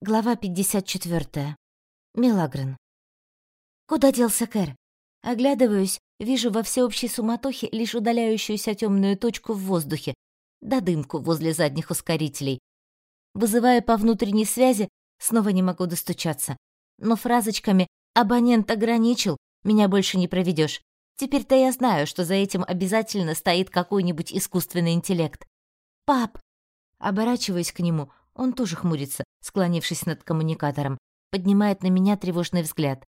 Глава 54. Милагрен. Куда делся Кэр? Оглядываюсь, вижу во всеобщей суматохе лишь удаляющуюся темную точку в воздухе, да дымку возле задних ускорителей. Вызывая по внутренней связи, снова не могу достучаться. Но фразочками «абонент ограничил» меня больше не проведешь. Теперь-то я знаю, что за этим обязательно стоит какой-нибудь искусственный интеллект. «Пап!» Оборачиваюсь к нему, он тоже хмурится, склонившись над коммуникатором, поднимает на меня тревожный взгляд.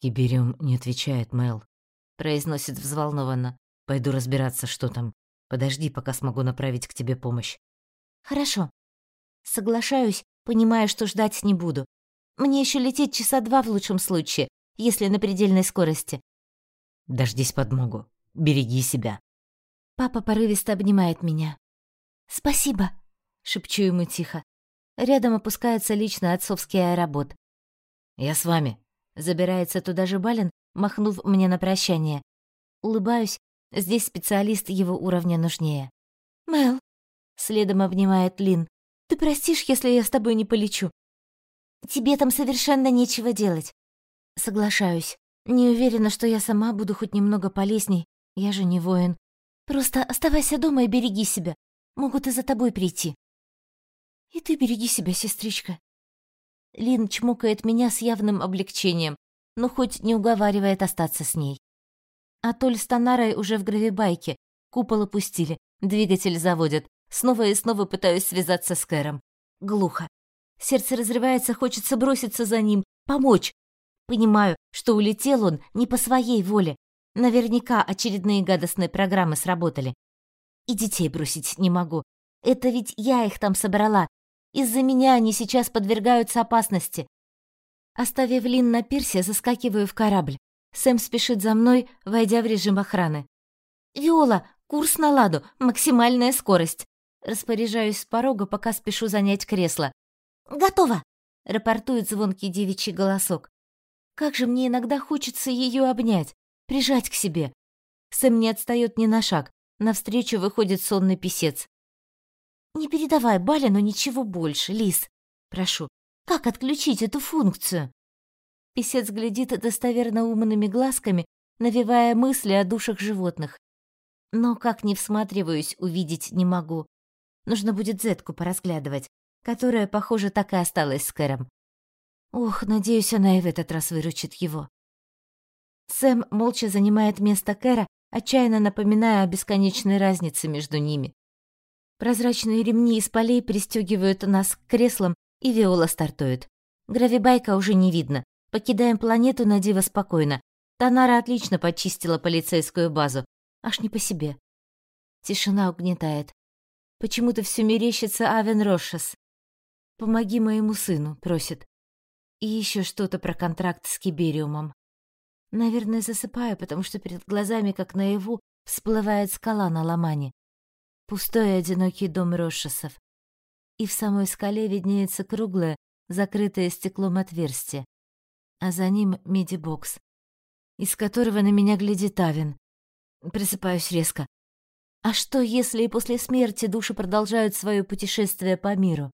«Кибериум не отвечает, Мэл», — произносит взволнованно. «Пойду разбираться, что там. Подожди, пока смогу направить к тебе помощь». «Хорошо». Соглашаюсь, понимая, что ждать не буду. Мне еще лететь часа два в лучшем случае, если на предельной скорости. «Дождись подмогу. Береги себя». Папа порывисто обнимает меня. «Спасибо», — шепчу ему тихо. Рядом опускается лично отцовский аэробот. «Я с вами», — забирается туда же Балин, махнув мне на прощание. Улыбаюсь, здесь специалист его уровня нужнее. «Мэл», — следом обнимает Лин, — «ты простишь, если я с тобой не полечу?» «Тебе там совершенно нечего делать». Соглашаюсь. Не уверена, что я сама буду хоть немного полезней. Я же не воин. Просто оставайся дома и береги себя. Могут и за тобой прийти. И ты береги себя, сестричка. Лин чмокает меня с явным облегчением, но хоть не уговаривает остаться с ней. Атоль с Танарой уже в гравибайке. Купол опустили, двигатель заводят. Снова и снова пытаюсь связаться с Кэром. Глухо. Сердце разрывается, хочется броситься за ним, помочь. Понимаю, что улетел он не по своей воле. Наверняка очередные гадостные программы сработали. И детей бросить не могу. Это ведь я их там собрала, из-за меня они сейчас подвергаются опасности. Оставив Лин на пирсе, заскакиваю в корабль. Сэм спешит за мной, войдя в режим охраны. «Виола, курс на ладу, максимальная скорость». Распоряжаюсь с порога, пока спешу занять кресло. «Готово!» — рапортует звонкий девичий голосок. Как же мне иногда хочется ее обнять, прижать к себе. Сэм не отстает ни на шаг. Навстречу выходит сонный писец. Не передавай Балину ничего больше, Лис. Прошу, как отключить эту функцию? Песец глядит достоверно умными глазками, навевая мысли о душах животных. Но как не всматриваюсь, увидеть не могу. Нужно будет Зетку поразглядывать, которая, похоже, так и осталась с Кэром. Ох, надеюсь, она и в этот раз выручит его. Сэм молча занимает место Кэра, отчаянно напоминая о бесконечной разнице между ними. Прозрачные ремни из полей пристегивают нас к креслам, и Виола стартует. Гравибайка уже не видно. Покидаем планету на диво спокойно. Танара отлично почистила полицейскую базу. Аж не по себе. Тишина угнетает. Почему-то все мерещится Авен Рошес. «Помоги моему сыну», — просит. И еще что-то про контракт с Кибериумом. Наверное, засыпаю, потому что перед глазами, как наяву, всплывает скала на Ломане. Пустой одинокий дом Рошесов. И в самой скале виднеется круглое, закрытое стеклом отверстие. А за ним миди-бокс, из которого на меня глядит Авен. Просыпаюсь резко. А что, если и после смерти души продолжают свое путешествие по миру?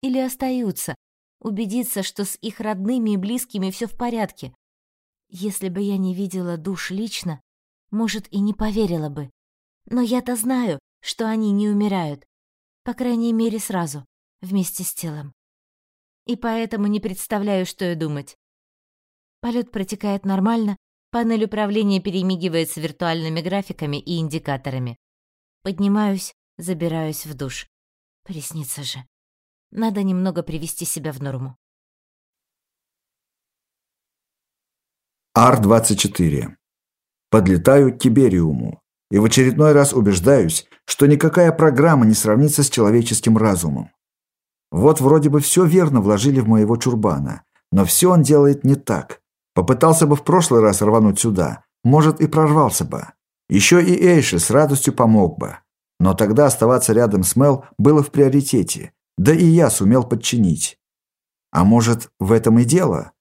Или остаются, убедиться, что с их родными и близкими все в порядке? Если бы я не видела душ лично, может, и не поверила бы. Но я-то знаю, что они не умирают. По крайней мере, сразу, вместе с телом. И поэтому не представляю, что и думать. Полет протекает нормально, панель управления перемигивается виртуальными графиками и индикаторами. Поднимаюсь, забираюсь в душ. Приснится же. Надо немного привести себя в норму. Ар-24. Подлетаю к Тибериуму и в очередной раз убеждаюсь, что никакая программа не сравнится с человеческим разумом. Вот вроде бы все верно вложили в моего чурбана, но все он делает не так. Попытался бы в прошлый раз рвануть сюда, может и прорвался бы. Еще и Эйши с радостью помог бы. Но тогда оставаться рядом с Мел было в приоритете, да и я сумел подчинить. А может, в этом и дело?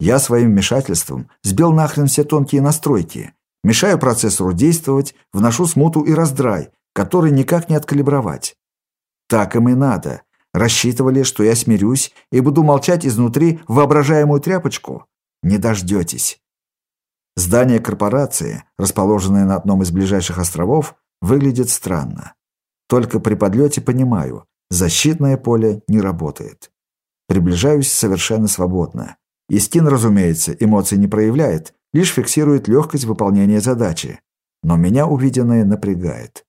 Я своим вмешательством сбил нахрен все тонкие настройки, Мешаю процессору действовать, вношу смуту и раздрай, который никак не откалибровать. Так им и надо. Рассчитывали, что я смирюсь и буду молчать изнутри воображаемую тряпочку? Не дождетесь. Здание корпорации, расположенное на одном из ближайших островов, выглядит странно. Только при подлете понимаю, защитное поле не работает. Приближаюсь совершенно свободно. Истин, разумеется, эмоций не проявляет, лишь фиксирует легкость выполнения задачи. Но меня увиденное напрягает.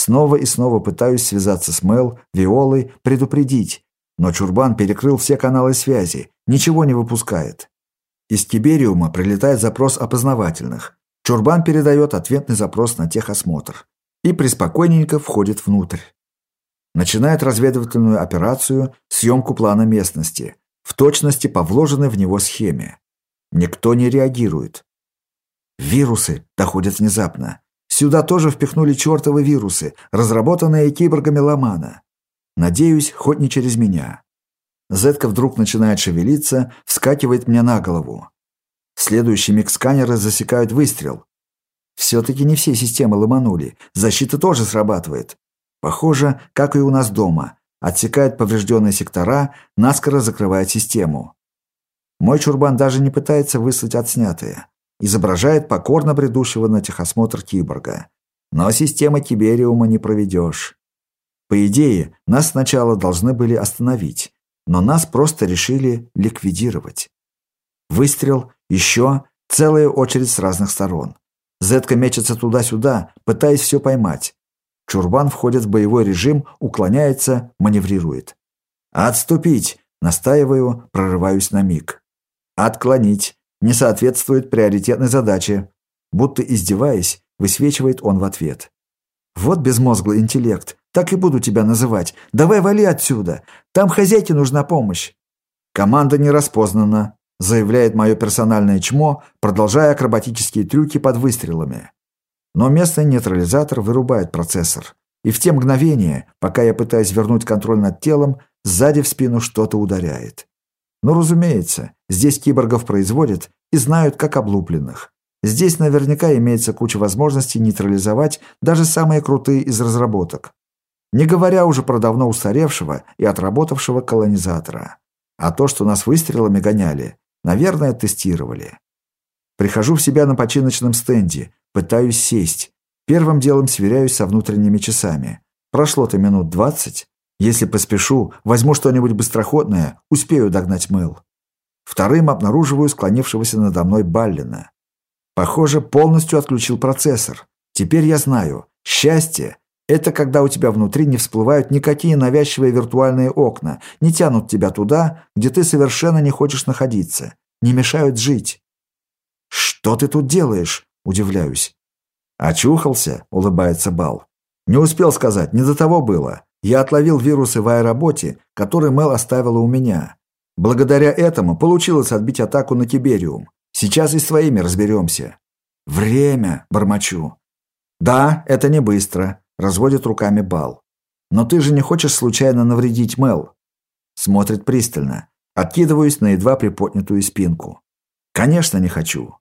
Снова и снова пытаюсь связаться с Мел, Виолой, предупредить, но Чурбан перекрыл все каналы связи, ничего не выпускает. Из Тибериума прилетает запрос опознавательных. Чурбан передает ответный запрос на техосмотр и преспокойненько входит внутрь. Начинает разведывательную операцию, съемку плана местности, в точности по вложенной в него схеме. Никто не реагирует. Вирусы доходят внезапно. Сюда тоже впихнули чертовы вирусы, разработанные киборгами Ломана. Надеюсь, хоть не через меня. Зетка вдруг начинает шевелиться, вскакивает мне на голову. В следующий миг сканеры засекают выстрел. Все-таки не все системы ломанули, защита тоже срабатывает. Похоже, как и у нас дома. Отсекает поврежденные сектора, наскоро закрывает систему. Мой чурбан даже не пытается выслать отснятые. Изображает покорно бредущего на техосмотр киборга. Но система Тибериума не проведешь. По идее, нас сначала должны были остановить, но нас просто решили ликвидировать. Выстрел, еще, целая очередь с разных сторон. Зетка мечется туда-сюда, пытаясь все поймать. Чурбан входит в боевой режим, уклоняется, маневрирует. «Отступить!» – настаиваю, прорываюсь на миг. «Отклонить!» – не соответствует приоритетной задаче. Будто издеваясь, высвечивает он в ответ. «Вот безмозглый интеллект, так и буду тебя называть. Давай вали отсюда, там хозяйке нужна помощь». Команда не распознана, заявляет мое персональное чмо, продолжая акробатические трюки под выстрелами. Но местный нейтрализатор вырубает процессор. И в те мгновения, пока я пытаюсь вернуть контроль над телом, сзади в спину что-то ударяет. Ну, разумеется, здесь киборгов производят и знают как облупленных. Здесь наверняка имеется куча возможностей нейтрализовать даже самые крутые из разработок. Не говоря уже про давно устаревшего и отработавшего колонизатора. А то, что нас выстрелами гоняли, Наверное, тестировали. Прихожу в себя на починочном стенде, пытаюсь сесть. Первым делом сверяюсь со внутренними часами. Прошло-то минут двадцать. Если поспешу, возьму что-нибудь быстроходное, успею догнать Мэл. Вторым обнаруживаю склонившегося надо мной Баллина. Похоже, полностью отключил процессор. Теперь я знаю, счастье – это когда у тебя внутри не всплывают никакие навязчивые виртуальные окна, не тянут тебя туда, где ты совершенно не хочешь находиться не мешают жить. «Что ты тут делаешь?» – удивляюсь. «Очухался?» – улыбается Бал. «Не успел сказать, не до того было. Я отловил вирусы в аэроботе, который Мел оставила у меня. Благодаря этому получилось отбить атаку на Тибериум. Сейчас и с твоими разберемся». «Время!» – бормочу. «Да, это не быстро», – разводит руками Бал. «Но ты же не хочешь случайно навредить Мел?» Смотрит пристально. Откидываюсь на едва приподнятую спинку. Конечно, не хочу.